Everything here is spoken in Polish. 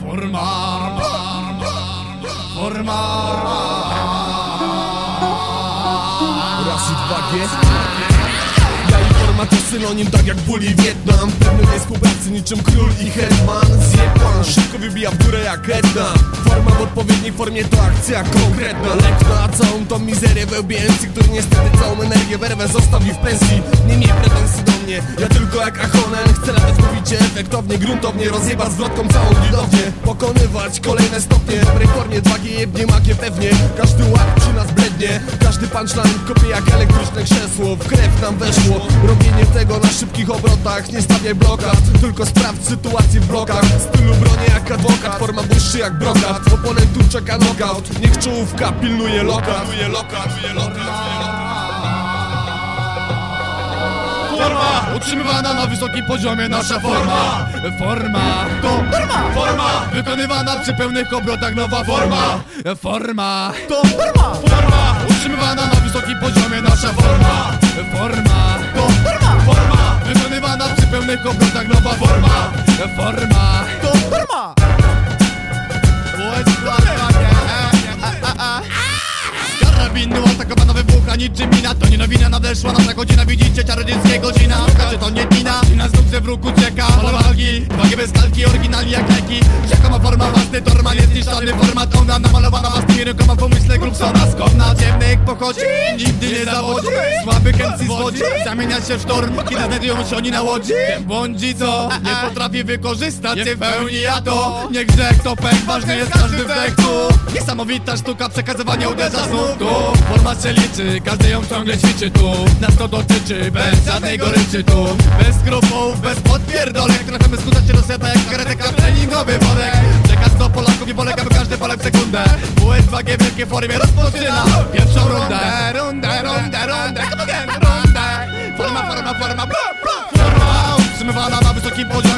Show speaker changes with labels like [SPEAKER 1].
[SPEAKER 1] Forma, forma.
[SPEAKER 2] Raz i dwa G. Ja informa to synonim tak jak ból i Wietnam Pewny współpracy niczym król i hetman. Zjebman szybko wybija w górę jak etna Forma w odpowiedniej formie to akcja konkretna. Lek na całą tą mizerię wełbięcy Który niestety całą energię werwę zostawi w pensji. Nie miej pretensji ja tylko jak Achonen Chcę latać mówicie efektownie, gruntownie Rozjebać zwrotką całą widownię. Pokonywać kolejne stopnie. Dobrej formie 2G jebnie pewnie. Każdy łap przy nas blednie. Każdy punchline kopie jak elektryczne krzesło. W krew nam weszło. Robienie tego na szybkich obrotach. Nie stawiaj blokad, tylko sprawdź sytuację w blokach. Stylu bronię jak adwokat Forma błyszczy jak brokat. Oponentów czeka knockout. Niech czołówka pilnuje lokat. Pilnuje lokat, pilnuje lokat
[SPEAKER 1] utrzymywana na wysokim poziomie nasza forma Forma to forma Forma wykonywana przy pełnych obrotach nowa forma Forma to forma Forma utrzymywana na wysokim poziomie nasza forma Forma to forma Forma wykonywana przy pełnych obrotach nowa forma Forma to forma Karabinu niczym mina To nie nowina nadeszła nasza godzina. Widzicie czarodziejskie godzina Czy to nie mina I na znów w róg ucieka Pola walki Wagi bez kalki Oryginalni jak leki Torma jest niszczony format Ona namalowana własnymi rękoma Pomyślę Grubsona Skąd na ciemnych pochodzi Nigdy nie zawodzi. Słaby chęci zwodzi Zamienia się w sztorm Kiedy znajdują się oni na łodzi Ten błądzi co Nie potrafi wykorzystać się w pełni Ja to. Nie grzech to pech Ważny jest każdy wdech tu Niesamowita sztuka przekazywania uderza znów tu Forma się liczy, każdy ją ciągle ćwiczy tu. Nas to dotyczy, bez żadnej goryczy tu Bez skrupów, bez podpierdolek Trafimy skutać się do seta jak karetek na treningowy worek 5 sekundę WS2 G wielkie formie rozpoczyna Pierwszą rundę Rundę, rundę, rundę Jak? Rundę Forma, forma, forma, bro, bro Forma utrzymywana na wysokim poziomie